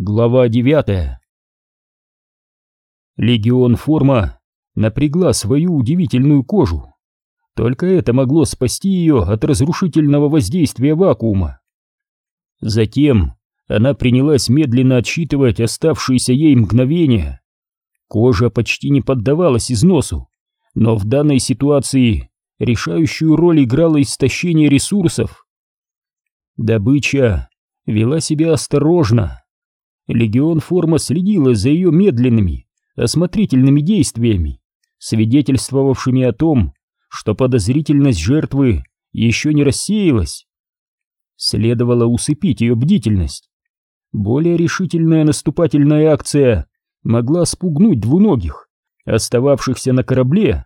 Глава 9 Легион Форма напрягла свою удивительную кожу. Только это могло спасти ее от разрушительного воздействия вакуума. Затем она принялась медленно отсчитывать оставшиеся ей мгновения. Кожа почти не поддавалась износу, но в данной ситуации решающую роль играло истощение ресурсов. Добыча вела себя осторожно, Легион Форма следила за ее медленными, осмотрительными действиями, свидетельствовавшими о том, что подозрительность жертвы еще не рассеялась. Следовало усыпить ее бдительность. Более решительная наступательная акция могла спугнуть двуногих, остававшихся на корабле.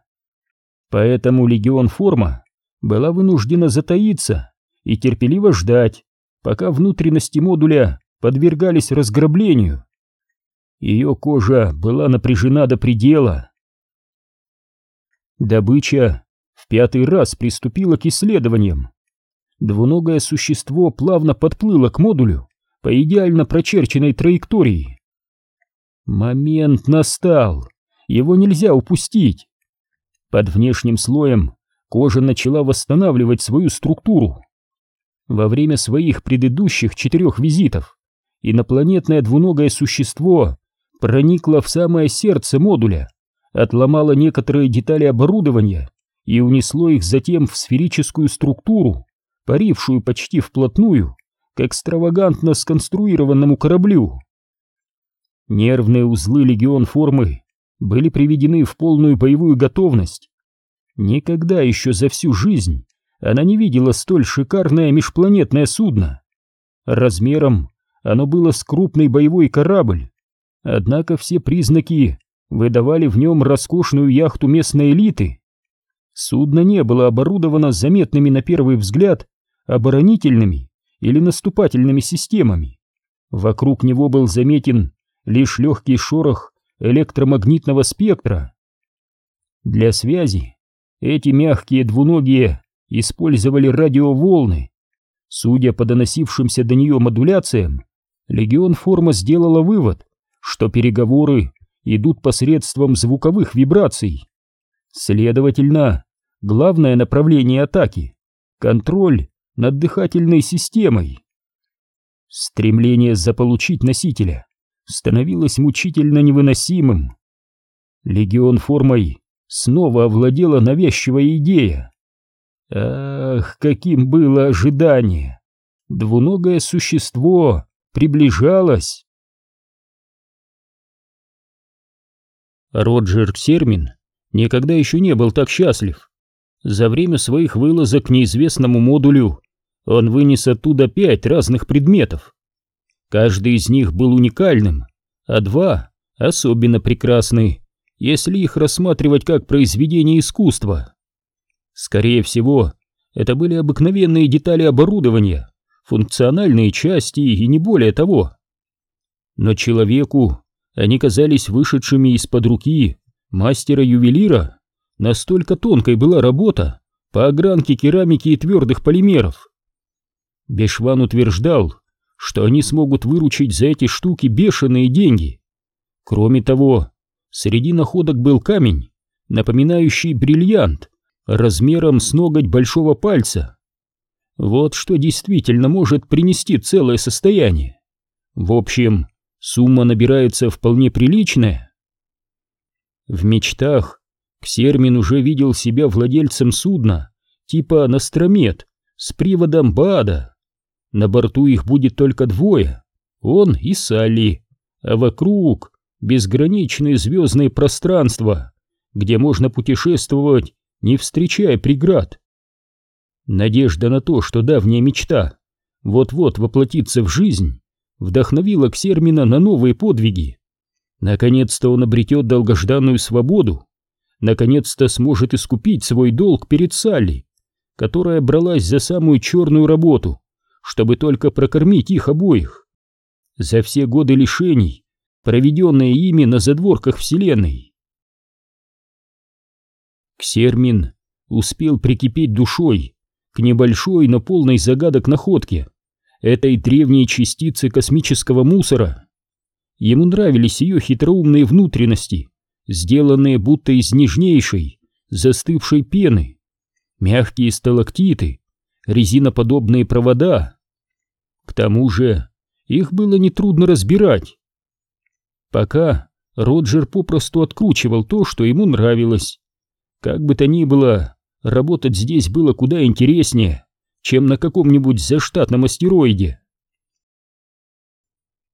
Поэтому легион Форма была вынуждена затаиться и терпеливо ждать, пока внутренности модуля подвергались разграблению. Ее кожа была напряжена до предела. Добыча в пятый раз приступила к исследованиям. Двуногое существо плавно подплыло к модулю по идеально прочерченной траектории. Момент настал, его нельзя упустить. Под внешним слоем кожа начала восстанавливать свою структуру. Во время своих предыдущих четырех визитов инопланетное двуногое существо проникло в самое сердце модуля, отломало некоторые детали оборудования и унесло их затем в сферическую структуру, парившую почти вплотную к экстравагантно сконструированному кораблю. Нервные узлы легион формы были приведены в полную боевую готовность. Никогда еще за всю жизнь она не видела столь шикарное межпланетное судно. Размером оно было с крупный боевой корабль, однако все признаки выдавали в нем роскошную яхту местной элиты. Судно не было оборудовано заметными на первый взгляд оборонительными или наступательными системами. Вокруг него был заметен лишь легкий шорох электромагнитного спектра. Для связи эти мягкие двуногие использовали радиоволны. Судя по доносившимся до нее модуляциям, Легион Форма сделала вывод, что переговоры идут посредством звуковых вибраций. Следовательно, главное направление атаки — контроль над дыхательной системой. Стремление заполучить носителя становилось мучительно невыносимым. Легион формой снова овладела навязчивая идея. Ах, каким было ожидание! Двуногое существо приближалась. Роджер Сермин никогда еще не был так счастлив. За время своих вылазок к неизвестному модулю он вынес оттуда пять разных предметов. Каждый из них был уникальным, а два особенно прекрасны, если их рассматривать как произведение искусства. Скорее всего, это были обыкновенные детали оборудования, функциональные части и не более того. Но человеку они казались вышедшими из-под руки мастера-ювелира, настолько тонкой была работа по огранке керамики и твердых полимеров. Бешван утверждал, что они смогут выручить за эти штуки бешеные деньги. Кроме того, среди находок был камень, напоминающий бриллиант, размером с ноготь большого пальца. Вот что действительно может принести целое состояние. В общем, сумма набирается вполне приличная. В мечтах Ксермин уже видел себя владельцем судна типа Настромет с приводом Бада. На борту их будет только двое, он и Салли, а вокруг безграничное звездное пространство, где можно путешествовать, не встречая преград. Надежда на то, что давняя мечта вот-вот воплотится в жизнь, вдохновила Ксермина на новые подвиги. Наконец-то он обретет долгожданную свободу, наконец-то сможет искупить свой долг перед Салли, которая бралась за самую черную работу, чтобы только прокормить их обоих. За все годы лишений, проведенные ими на задворках Вселенной. Ксермин успел прикипеть душой к небольшой, но полной загадок находке, этой древней частицы космического мусора. Ему нравились ее хитроумные внутренности, сделанные будто из нежнейшей, застывшей пены, мягкие сталактиты, резиноподобные провода. К тому же их было нетрудно разбирать. Пока Роджер попросту откручивал то, что ему нравилось. Как бы то ни было, работать здесь было куда интереснее, чем на каком-нибудь заштатном астероиде.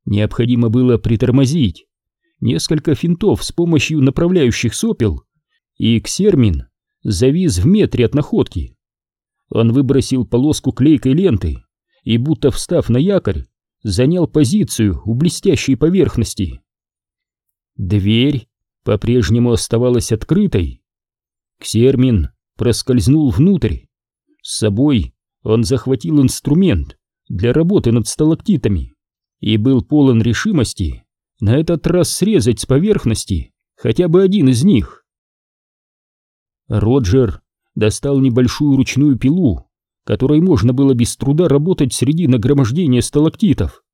Необходимо было притормозить. Несколько финтов с помощью направляющих сопел, и Ксермин завис в метре от находки. Он выбросил полоску клейкой ленты и, будто встав на якорь, занял позицию у блестящей поверхности. Дверь по-прежнему оставалась открытой. Ксермин проскользнул внутрь. С собой он захватил инструмент для работы над сталактитами и был полон решимости на этот раз срезать с поверхности хотя бы один из них. Роджер достал небольшую ручную пилу, которой можно было без труда работать среди нагромождения сталактитов.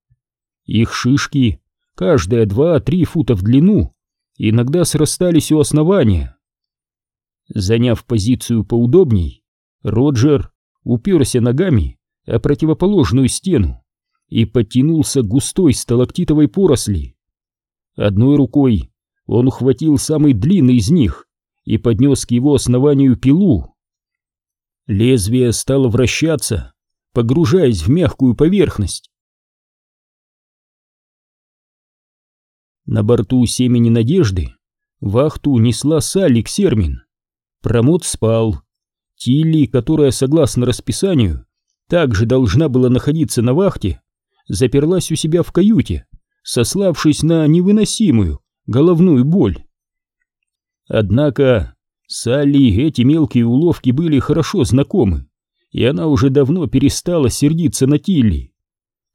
Их шишки каждая два-три фута в длину, иногда срастались у основания. Заняв позицию поудобней, Роджер уперся ногами о противоположную стену и подтянулся к густой сталактитовой поросли. Одной рукой он ухватил самый длинный из них и поднес к его основанию пилу. Лезвие стало вращаться, погружаясь в мягкую поверхность. На борту семени надежды вахту несла Салли Ксермин. Промот спал. Тилли, которая, согласно расписанию, также должна была находиться на вахте, заперлась у себя в каюте, сославшись на невыносимую головную боль. Однако Салли эти мелкие уловки были хорошо знакомы, и она уже давно перестала сердиться на Тилли.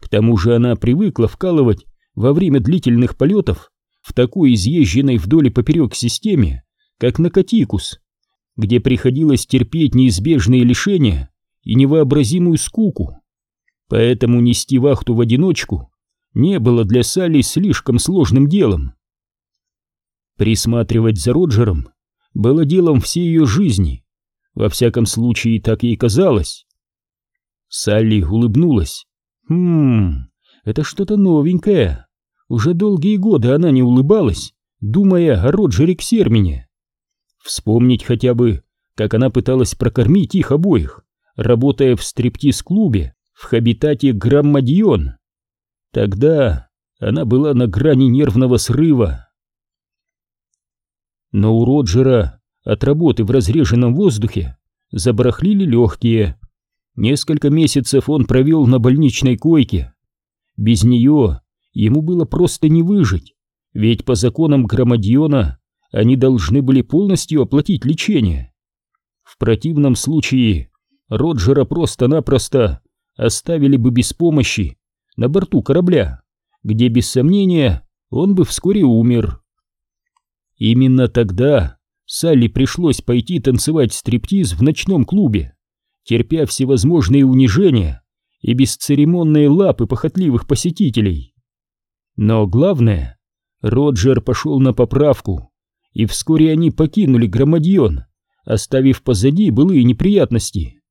К тому же она привыкла вкалывать во время длительных полетов в такой изъезженной вдоль и поперек системе, как на Катикус, где приходилось терпеть неизбежные лишения и невообразимую скуку. Поэтому нести вахту в одиночку не было для Салли слишком сложным делом. Присматривать за Роджером было делом всей ее жизни, во всяком случае так ей казалось. Салли улыбнулась. «Хм, это что-то новенькое. Уже долгие годы она не улыбалась, думая о Роджере Ксермине. Вспомнить хотя бы, как она пыталась прокормить их обоих, работая в стриптиз-клубе в хабитате Граммадион. Тогда она была на грани нервного срыва. Но у Роджера от работы в разреженном воздухе забарахлили легкие. Несколько месяцев он провел на больничной койке. Без нее ему было просто не выжить, ведь по законам Громадиона они должны были полностью оплатить лечение. В противном случае Роджера просто-напросто оставили бы без помощи на борту корабля, где, без сомнения, он бы вскоре умер. Именно тогда Салли пришлось пойти танцевать стриптиз в ночном клубе, терпя всевозможные унижения и бесцеремонные лапы похотливых посетителей. Но главное, Роджер пошел на поправку, и вскоре они покинули Громадьон, оставив позади былые неприятности.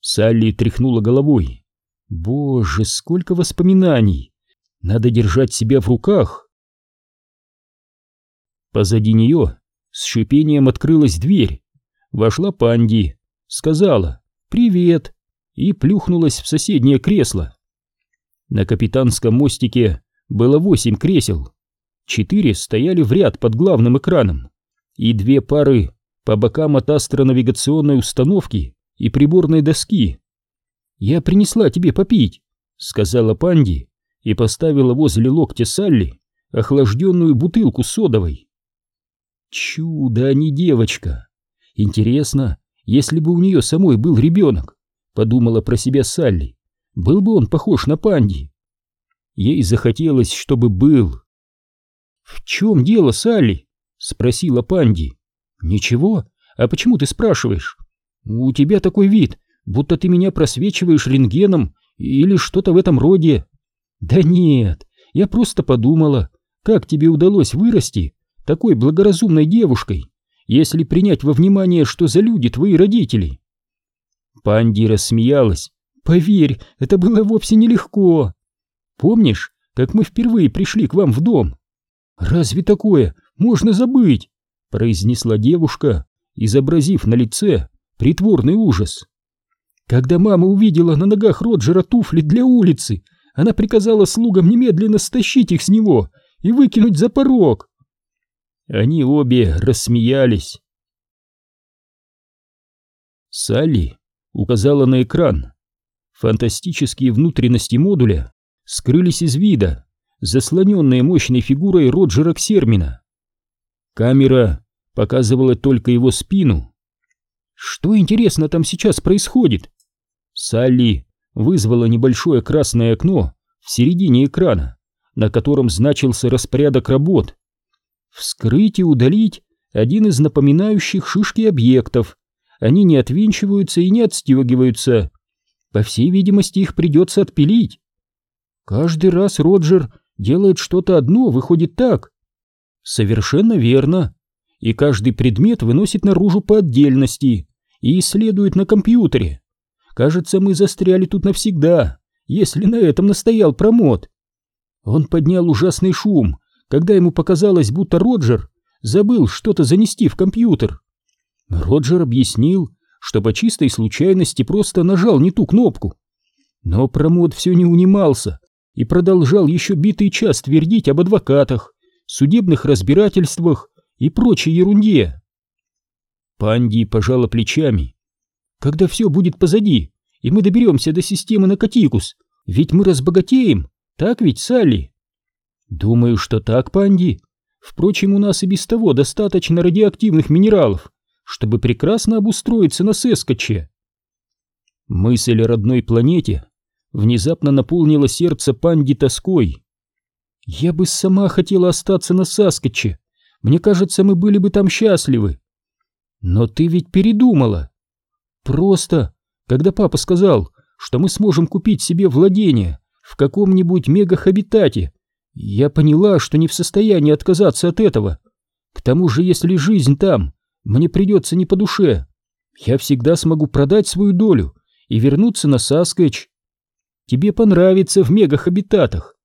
Салли тряхнула головой. Боже, сколько воспоминаний! Надо держать себя в руках. Позади нее с шипением открылась дверь. Вошла Панди, сказала «Привет» и плюхнулась в соседнее кресло. На капитанском мостике было восемь кресел. Четыре стояли в ряд под главным экраном, и две пары по бокам от астронавигационной установки и приборной доски. «Я принесла тебе попить», — сказала Панди и поставила возле локтя Салли охлажденную бутылку содовой. Чудо, а не девочка. Интересно, если бы у нее самой был ребенок, подумала про себя Салли, был бы он похож на Панди? Ей захотелось, чтобы был. «В чем дело, Салли?» — спросила Панди. «Ничего. А почему ты спрашиваешь? У тебя такой вид, будто ты меня просвечиваешь рентгеном или что-то в этом роде». «Да нет, Я просто подумала, как тебе удалось вырасти такой благоразумной девушкой, если принять во внимание, что за люди твои родители. Панди рассмеялась. Поверь, это было вовсе нелегко. Помнишь, как мы впервые пришли к вам в дом? Разве такое можно забыть? произнесла девушка, изобразив на лице притворный ужас. Когда мама увидела на ногах Роджера туфли для улицы, она приказала слугам немедленно стащить их с него и выкинуть за порог. Они обе рассмеялись. Салли указала на экран. Фантастические внутренности модуля скрылись из вида, заслоненные мощной фигурой Роджера Ксермина. Камера показывала только его спину. Что интересно там сейчас происходит? Салли вызвала небольшое красное окно в середине экрана, на котором значился распорядок работ. Вскрыть и удалить один из напоминающих шишки объектов. Они не отвинчиваются и не отстегиваются. По всей видимости, их придется отпилить. Каждый раз Роджер делает что-то одно, выходит так. Совершенно верно. И каждый предмет выносит наружу по отдельности и исследует на компьютере. Кажется, мы застряли тут навсегда, если на этом настоял промот. Он поднял ужасный шум, когда ему показалось, будто Роджер забыл что-то занести в компьютер. Роджер объяснил, что по чистой случайности просто нажал не ту кнопку. Но промот все не унимался и продолжал еще битый час твердить об адвокатах, судебных разбирательствах и прочей ерунде. Панди пожала плечами когда все будет позади, и мы доберемся до системы Накатикус, ведь мы разбогатеем, так ведь, Салли? Думаю, что так, Панди. Впрочем, у нас и без того достаточно радиоактивных минералов, чтобы прекрасно обустроиться на Сескоче. Мысль о родной планете внезапно наполнила сердце Панди тоской. Я бы сама хотела остаться на Саскоче. Мне кажется, мы были бы там счастливы. Но ты ведь передумала. Просто, когда папа сказал, что мы сможем купить себе владение в каком-нибудь мегахабитате, я поняла, что не в состоянии отказаться от этого. К тому же, если жизнь там, мне придется не по душе. Я всегда смогу продать свою долю и вернуться на Саскэч. Тебе понравится в мегахабитатах.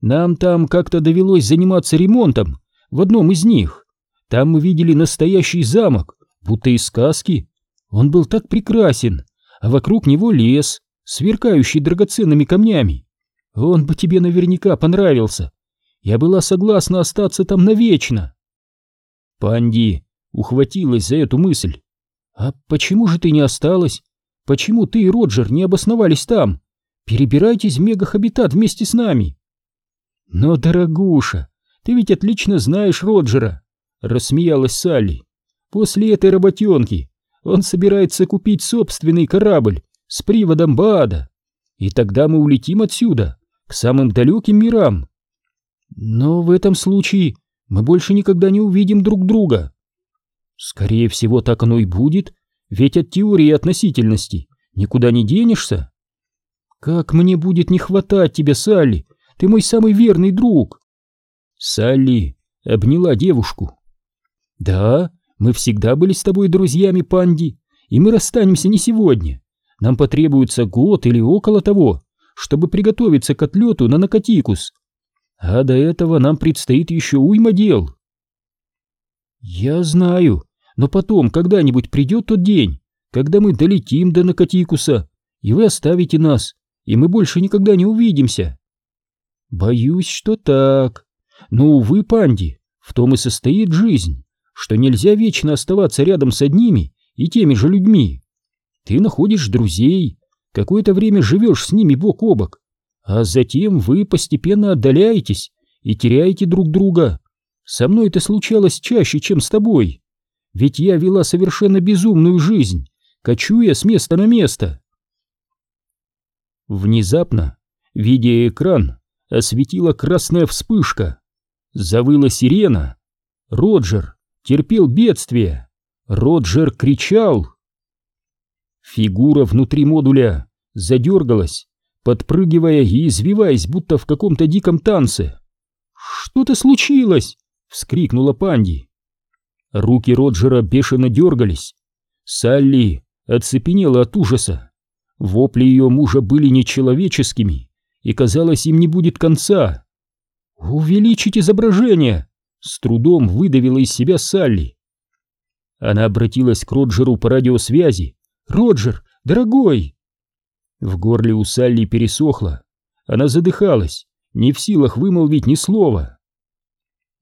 Нам там как-то довелось заниматься ремонтом в одном из них. Там мы видели настоящий замок, будто из сказки. Он был так прекрасен, а вокруг него лес, сверкающий драгоценными камнями. Он бы тебе наверняка понравился. Я была согласна остаться там навечно. Панди ухватилась за эту мысль. А почему же ты не осталась? Почему ты и Роджер не обосновались там? Перебирайтесь в мегахабитат вместе с нами. Но, дорогуша, ты ведь отлично знаешь Роджера, рассмеялась Салли. После этой работенки он собирается купить собственный корабль с приводом Баада. И тогда мы улетим отсюда, к самым далеким мирам. Но в этом случае мы больше никогда не увидим друг друга. Скорее всего, так оно и будет, ведь от теории относительности никуда не денешься. Как мне будет не хватать тебя, Салли, ты мой самый верный друг. Салли обняла девушку. Да, мы всегда были с тобой друзьями, Панди, и мы расстанемся не сегодня. Нам потребуется год или около того, чтобы приготовиться к отлету на Накатикус. А до этого нам предстоит еще уйма дел. Я знаю, но потом когда-нибудь придет тот день, когда мы долетим до Накатикуса, и вы оставите нас, и мы больше никогда не увидимся. Боюсь, что так. Но, увы, Панди, в том и состоит жизнь что нельзя вечно оставаться рядом с одними и теми же людьми. Ты находишь друзей, какое-то время живешь с ними бок о бок, а затем вы постепенно отдаляетесь и теряете друг друга. Со мной это случалось чаще, чем с тобой, ведь я вела совершенно безумную жизнь, кочуя с места на место. Внезапно, видя экран, осветила красная вспышка. Завыла сирена. Роджер терпел бедствие. Роджер кричал. Фигура внутри модуля задергалась, подпрыгивая и извиваясь, будто в каком-то диком танце. «Что-то случилось!» — вскрикнула Панди. Руки Роджера бешено дергались. Салли оцепенела от ужаса. Вопли ее мужа были нечеловеческими, и, казалось, им не будет конца. «Увеличить изображение!» — с трудом выдавила из себя Салли. Она обратилась к Роджеру по радиосвязи. «Роджер, дорогой!» В горле у Салли пересохло. Она задыхалась, не в силах вымолвить ни слова.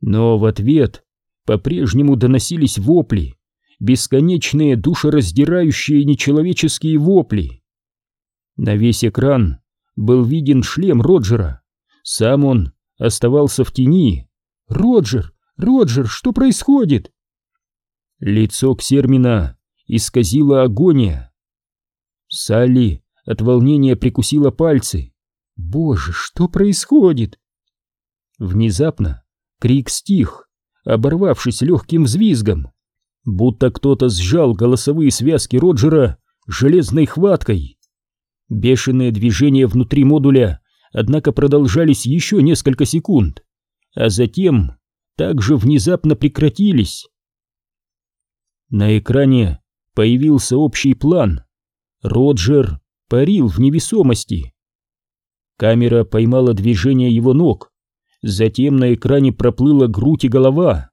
Но в ответ по-прежнему доносились вопли, бесконечные душераздирающие нечеловеческие вопли. На весь экран был виден шлем Роджера. Сам он оставался в тени. «Роджер! Роджер, что происходит?» Лицо Ксермина исказила агония. Салли от волнения прикусила пальцы. «Боже, что происходит?» Внезапно крик стих, оборвавшись легким взвизгом, будто кто-то сжал голосовые связки Роджера железной хваткой. Бешеные движения внутри модуля, однако, продолжались еще несколько секунд, а затем также внезапно прекратились. На экране появился общий план. Роджер парил в невесомости. Камера поймала движение его ног. Затем на экране проплыла грудь и голова.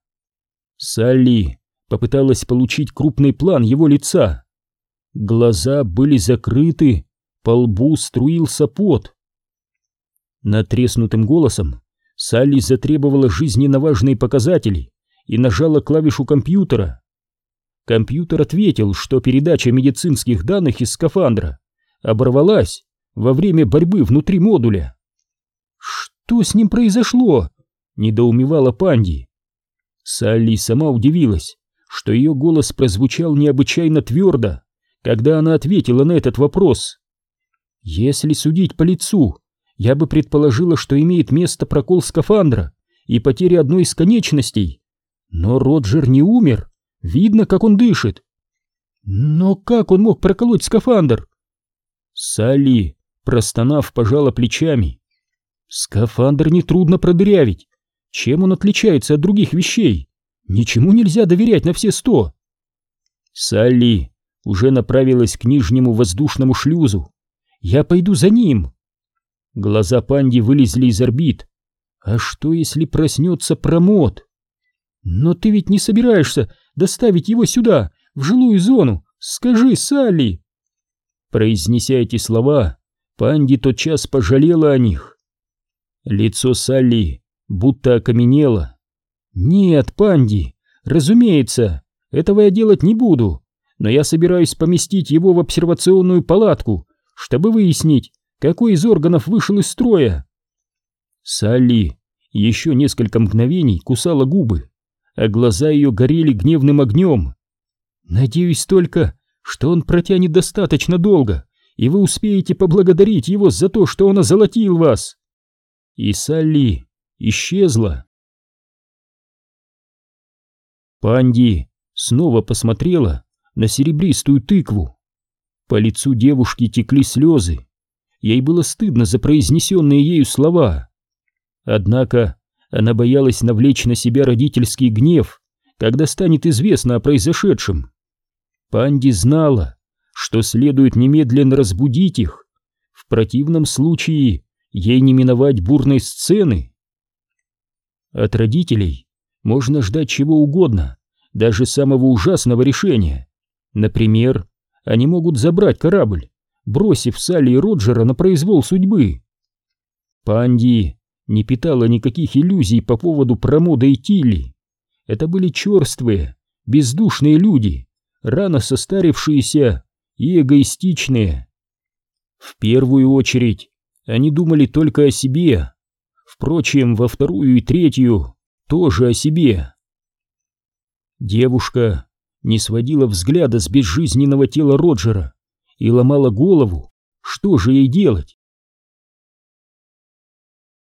Салли попыталась получить крупный план его лица. Глаза были закрыты, по лбу струился пот. Натреснутым голосом Салли затребовала жизненно важные показатели и нажала клавишу компьютера. Компьютер ответил, что передача медицинских данных из скафандра оборвалась во время борьбы внутри модуля. «Что с ним произошло?» — недоумевала Панди. Салли сама удивилась, что ее голос прозвучал необычайно твердо, когда она ответила на этот вопрос. «Если судить по лицу, я бы предположила, что имеет место прокол скафандра и потеря одной из конечностей. Но Роджер не умер, Видно, как он дышит. Но как он мог проколоть скафандр? Салли, простонав, пожала плечами. Скафандр нетрудно продырявить. Чем он отличается от других вещей? Ничему нельзя доверять на все сто. Салли уже направилась к нижнему воздушному шлюзу. Я пойду за ним. Глаза панди вылезли из орбит. А что, если проснется промот? Но ты ведь не собираешься доставить его сюда, в жилую зону. Скажи, Салли!» Произнеся эти слова, Панди тотчас пожалела о них. Лицо Салли будто окаменело. «Нет, Панди, разумеется, этого я делать не буду, но я собираюсь поместить его в обсервационную палатку, чтобы выяснить, какой из органов вышел из строя». Салли еще несколько мгновений кусала губы а глаза ее горели гневным огнем. «Надеюсь только, что он протянет достаточно долго, и вы успеете поблагодарить его за то, что он озолотил вас!» И Салли исчезла. Панди снова посмотрела на серебристую тыкву. По лицу девушки текли слезы. Ей было стыдно за произнесенные ею слова. Однако она боялась навлечь на себя родительский гнев, когда станет известно о произошедшем. Панди знала, что следует немедленно разбудить их. В противном случае ей не миновать бурной сцены. От родителей можно ждать чего угодно, даже самого ужасного решения. Например, они могут забрать корабль, бросив Салли и Роджера на произвол судьбы. Панди не питала никаких иллюзий по поводу Промода и Тилли. Это были черствые, бездушные люди, рано состарившиеся и эгоистичные. В первую очередь они думали только о себе, впрочем, во вторую и третью тоже о себе. Девушка не сводила взгляда с безжизненного тела Роджера и ломала голову, что же ей делать.